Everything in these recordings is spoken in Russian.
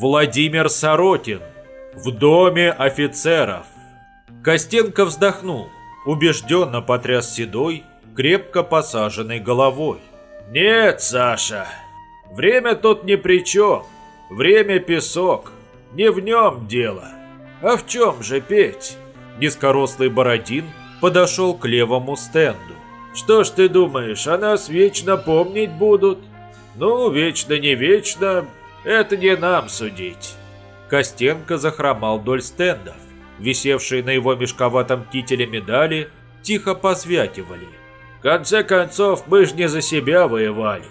Владимир Сорокин. В доме офицеров. Костенко вздохнул, убежденно потряс седой, крепко посаженной головой. «Нет, Саша, время тут ни при чем. Время песок. Не в нем дело. А в чем же петь?» Низкорослый Бородин подошел к левому стенду. «Что ж ты думаешь, о нас вечно помнить будут?» «Ну, вечно не вечно, это не нам судить». Костенко захромал вдоль стендов. Висевшие на его мешковатом кителе медали тихо посвятивали. В конце концов, мы ж не за себя воевали.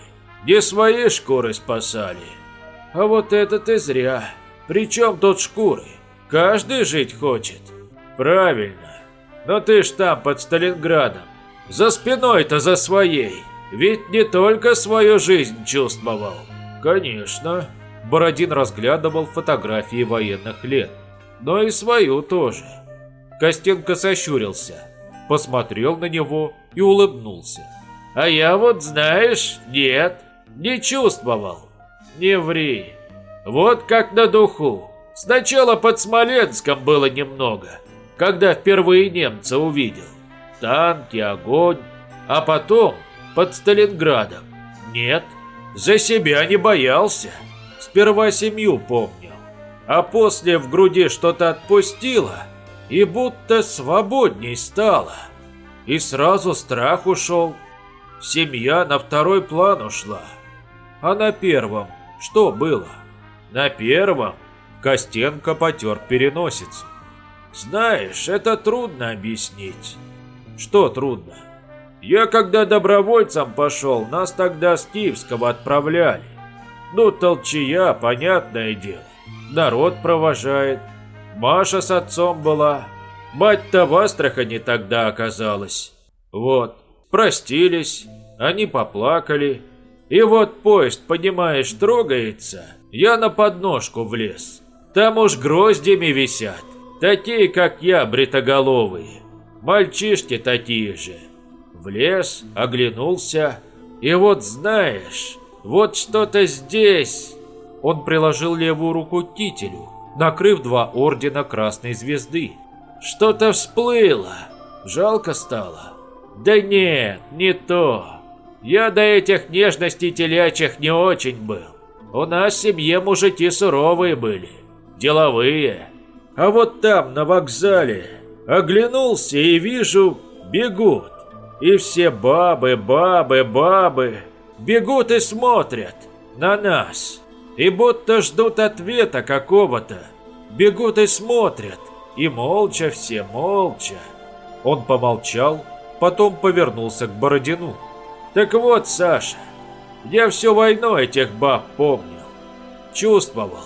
Не свои шкуры спасали. А вот это ты зря. Причем тут шкуры? Каждый жить хочет. Правильно. Но ты ж там, под Сталинградом. За спиной-то за своей. Ведь не только свою жизнь чувствовал. Конечно. Бородин разглядывал фотографии военных лет. Но и свою тоже. Костенко сощурился, посмотрел на него и улыбнулся. А я вот, знаешь, нет, не чувствовал. Не ври. Вот как на духу. Сначала под Смоленском было немного, когда впервые немца увидел. Танки, огонь. А потом под Сталинградом. Нет, за себя не боялся. Сперва семью помнил. А после в груди что-то отпустило, и будто свободней стало. И сразу страх ушел. Семья на второй план ушла. А на первом что было? На первом Костенко потер переносицу. Знаешь, это трудно объяснить. Что трудно? Я когда добровольцем пошел, нас тогда с Киевского отправляли. Ну, толчая, понятное дело. Народ провожает. Маша с отцом была. Мать-то в Астрахани тогда оказалась. Вот, простились, они поплакали. И вот поезд, понимаешь, трогается. Я на подножку влез. Там уж гроздями висят. Такие, как я, бритоголовые. Мальчишки такие же. Влез, оглянулся. И вот знаешь, вот что-то здесь. Он приложил левую руку к кителю, накрыв два ордена Красной Звезды. Что-то всплыло. Жалко стало. Да нет, не то. Я до этих нежностей телячьих не очень был. У нас в семье мужики суровые были, деловые. А вот там, на вокзале, оглянулся и вижу, бегут. И все бабы, бабы, бабы бегут и смотрят на нас. И будто ждут ответа какого-то. Бегут и смотрят. И молча все, молча. Он помолчал, потом повернулся к Бородину. Так вот, Саша, я всю войну этих баб помню. Чувствовал.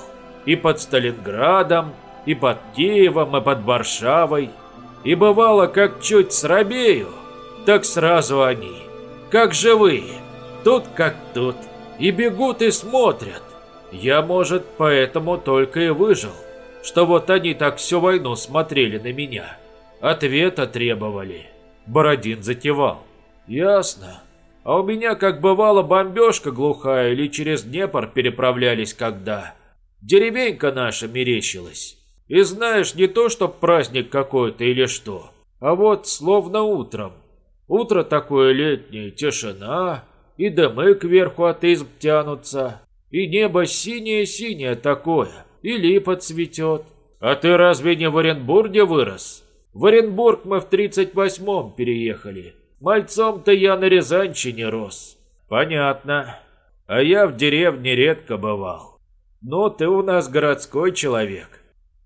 И под Сталинградом, и под Киевом, и под Варшавой. И бывало, как чуть срабею, так сразу они, как живые, тут как тут, и бегут и смотрят. Я, может, поэтому только и выжил, что вот они так всю войну смотрели на меня. Ответа требовали. Бородин затевал. Ясно. А у меня, как бывало, бомбежка глухая или через Днепр переправлялись когда. Деревенька наша мерещилась. И знаешь, не то, что праздник какой-то или что, а вот словно утром. Утро такое летнее, тишина, и дымы кверху от изб тянутся, и небо синее-синее такое, и липа цветет. А ты разве не в Оренбурге вырос? В Оренбург мы в 38-м переехали. Мальцом-то я на Рязанщине рос. Понятно. А я в деревне редко бывал. Но ты у нас городской человек.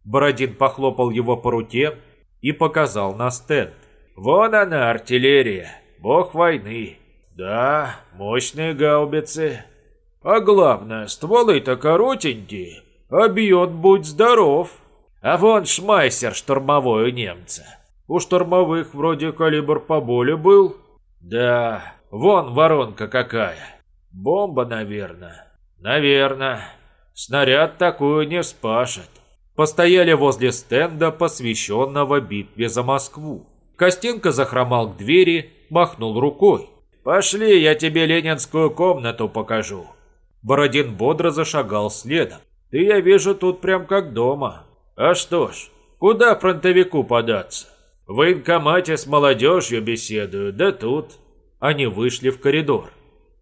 Бородин похлопал его по руке и показал на стенд. Вон она, артиллерия, бог войны. Да, мощные гаубицы. А главное, стволы-то коротенькие, а бьет будь здоров. А вон шмайсер штурмовой у немца. У штурмовых вроде калибр поболее был. Да, вон воронка какая. Бомба, наверное. Наверное. Снаряд такую не спашет. Постояли возле стенда, посвященного битве за Москву. Костенко захромал к двери, махнул рукой. «Пошли, я тебе ленинскую комнату покажу». Бородин бодро зашагал следом. Ты, я вижу, тут прям как дома. А что ж, куда фронтовику податься? В военкомате с молодежью беседую, да тут. Они вышли в коридор.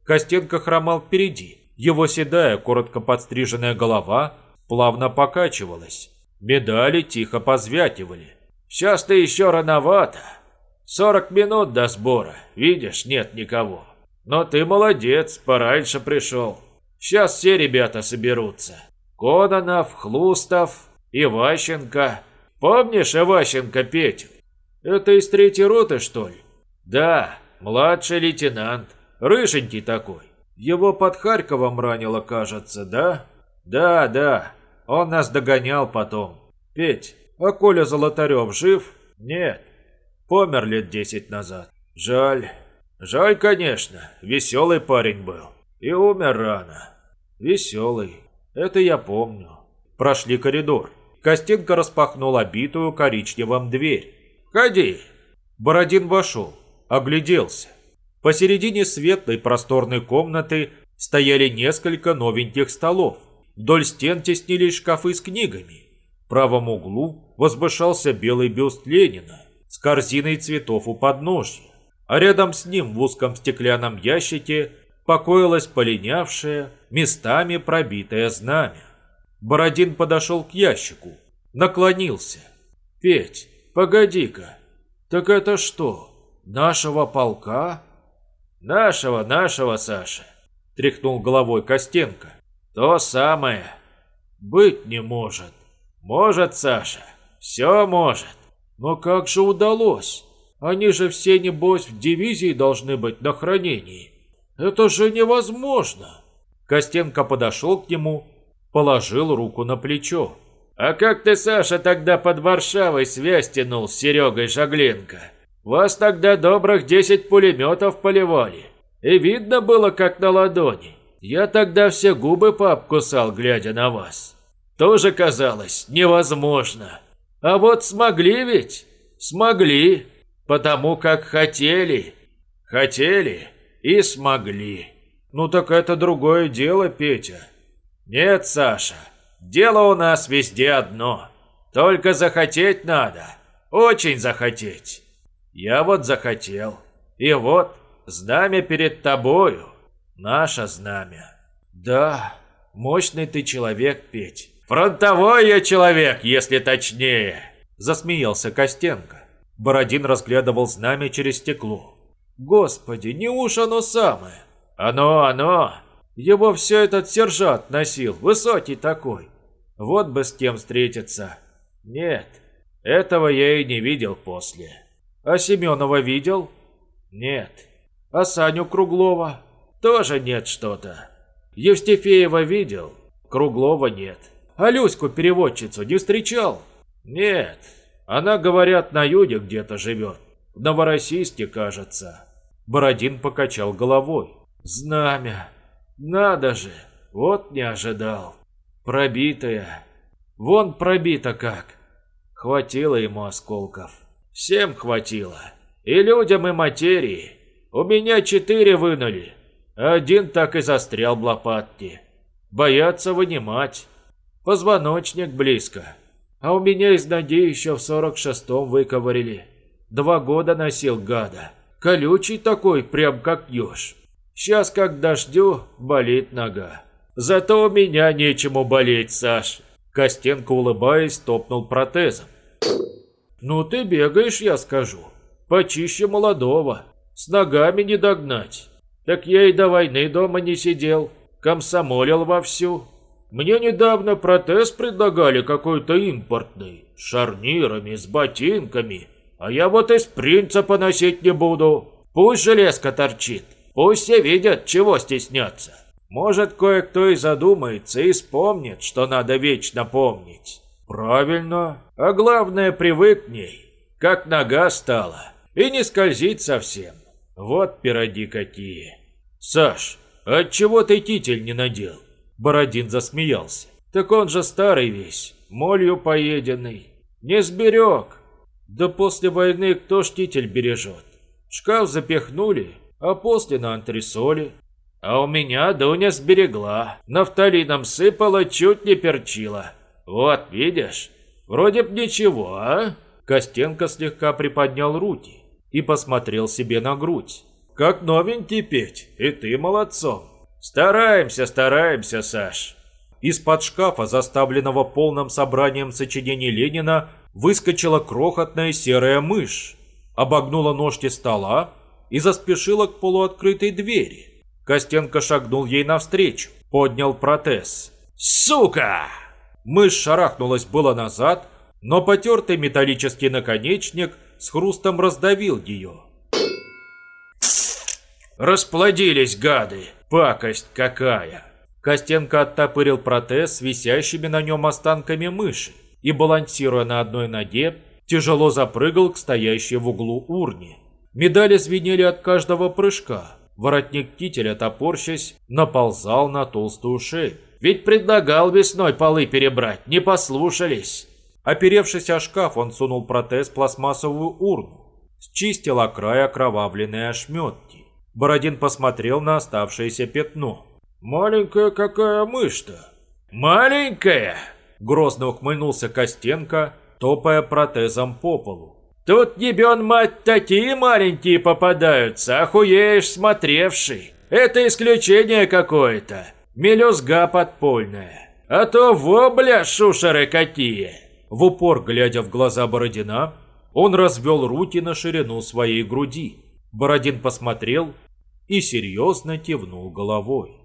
Костенко хромал впереди. Его седая, коротко подстриженная голова плавно покачивалась. Медали тихо позвякивали. «Сейчас ты еще рановато. Сорок минут до сбора. Видишь, нет никого. Но ты молодец, пораньше пришел. Сейчас все ребята соберутся. Кононов, Хлустов, Иващенко. Помнишь Иващенко Петю? Это из третьей роты, что ли? Да, младший лейтенант. Рыженький такой. Его под Харьковом ранило, кажется, да? Да, да. Он нас догонял потом. Петь, а Коля Золотарев жив? Нет. Помер лет десять назад. Жаль. Жаль, конечно. Веселый парень был. И умер рано. Веселый. Это я помню. Прошли коридор. Костенко распахнул обитую коричневым дверь. «Входи!» Бородин вошел, огляделся. Посередине светлой просторной комнаты стояли несколько новеньких столов. Вдоль стен теснились шкафы с книгами. В правом углу возвышался белый бюст Ленина с корзиной цветов у подножья. А рядом с ним в узком стеклянном ящике покоилось полинявшее, местами пробитое знамя. Бородин подошел к ящику, наклонился. «Петь, погоди-ка, так это что, нашего полка?» «Нашего, нашего, Саша!» – тряхнул головой Костенко. «То самое. Быть не может. Может, Саша, все может. Но как же удалось? Они же все, небось, в дивизии должны быть на хранении. Это же невозможно!» Костенко подошел к нему, положил руку на плечо. «А как ты, Саша, тогда под Варшавой связь тянул с Серегой Жагленко? Вас тогда добрых десять пулеметов поливали. И видно было, как на ладони. Я тогда все губы пообкусал, глядя на вас. Тоже казалось невозможно. А вот смогли ведь? Смогли. Потому как хотели. Хотели и смогли. Ну так это другое дело, Петя. Нет, Саша, дело у нас везде одно. Только захотеть надо. Очень захотеть. Я вот захотел. И вот, знамя перед тобою. Наше знамя. Да, мощный ты человек, Петь. Фронтовой я человек, если точнее. Засмеялся Костенко. Бородин разглядывал знамя через стекло. Господи, не уж оно самое? Оно, оно. Его все этот сержант носил, высокий такой. Вот бы с кем встретиться. Нет, этого я и не видел после. А Семенова видел? Нет. А Саню Круглова? Тоже нет что-то. Евстифеева видел? Круглова нет. А Люську переводчицу не встречал? Нет. Она, говорят, на юге где-то живет. В Новороссийске, кажется. Бородин покачал головой. Знамя. Надо же. Вот не ожидал. Пробитая. Вон пробито как. Хватило ему осколков. Всем хватило. И людям, и материи. У меня четыре вынули. Один так и застрял в лопатке. Боятся вынимать. Позвоночник близко. А у меня из ноги еще в сорок шестом выковырили. Два года носил гада. Колючий такой, прям как еж. Сейчас как дождю, болит нога. Зато у меня нечему болеть, Саш. Костенко, улыбаясь, топнул протезом. «Ну ты бегаешь, я скажу. Почище молодого. С ногами не догнать. Так я и до войны дома не сидел. Комсомолил вовсю. Мне недавно протез предлагали какой-то импортный. С шарнирами, с ботинками. А я вот из принципа носить не буду. Пусть железка торчит. Пусть все видят, чего стесняться. Может, кое-кто и задумается и вспомнит, что надо вечно помнить. Правильно. А главное, привык к ней. Как нога стала. И не скользить совсем. Вот пироги какие. Саш, отчего ты китель не надел? Бородин засмеялся. Так он же старый весь, молью поеденный. Не сберег. Да после войны кто ж китель бережет? Шкаф запихнули, а после на антресоли. А у меня Дуня сберегла. Нафталином сыпала, чуть не перчила. Вот, видишь? Вроде б ничего, а? Костенко слегка приподнял руки и посмотрел себе на грудь. Как новенький петь, и ты молодцом. Стараемся, стараемся, Саш. Из-под шкафа, заставленного полным собранием сочинений Ленина, выскочила крохотная серая мышь, обогнула ножки стола и заспешила к полуоткрытой двери. Костенко шагнул ей навстречу, поднял протез. «Сука!» Мышь шарахнулась было назад, но потертый металлический наконечник с хрустом раздавил ее. «Расплодились, гады! Пакость какая!» Костенко оттопырил протез с висящими на нем останками мыши и, балансируя на одной ноге, тяжело запрыгал к стоящей в углу урне. Медали звенели от каждого прыжка. Воротник кителя, топорщась, наползал на толстую шею. Ведь предлагал весной полы перебрать, не послушались. Оперевшись о шкаф, он сунул протез в пластмассовую урну. Счистил край окровавленные ошметки. Бородин посмотрел на оставшееся пятно. «Маленькая какая мышь-то!» «Маленькая!» Грозно ухмыльнулся Костенко, топая протезом по полу. «Тут, ебен мать, такие маленькие попадаются, охуеешь смотревший. Это исключение какое-то, мелюзга подпольная. А то вобля шушеры какие!» В упор, глядя в глаза Бородина, он развел руки на ширину своей груди. Бородин посмотрел и серьезно кивнул головой.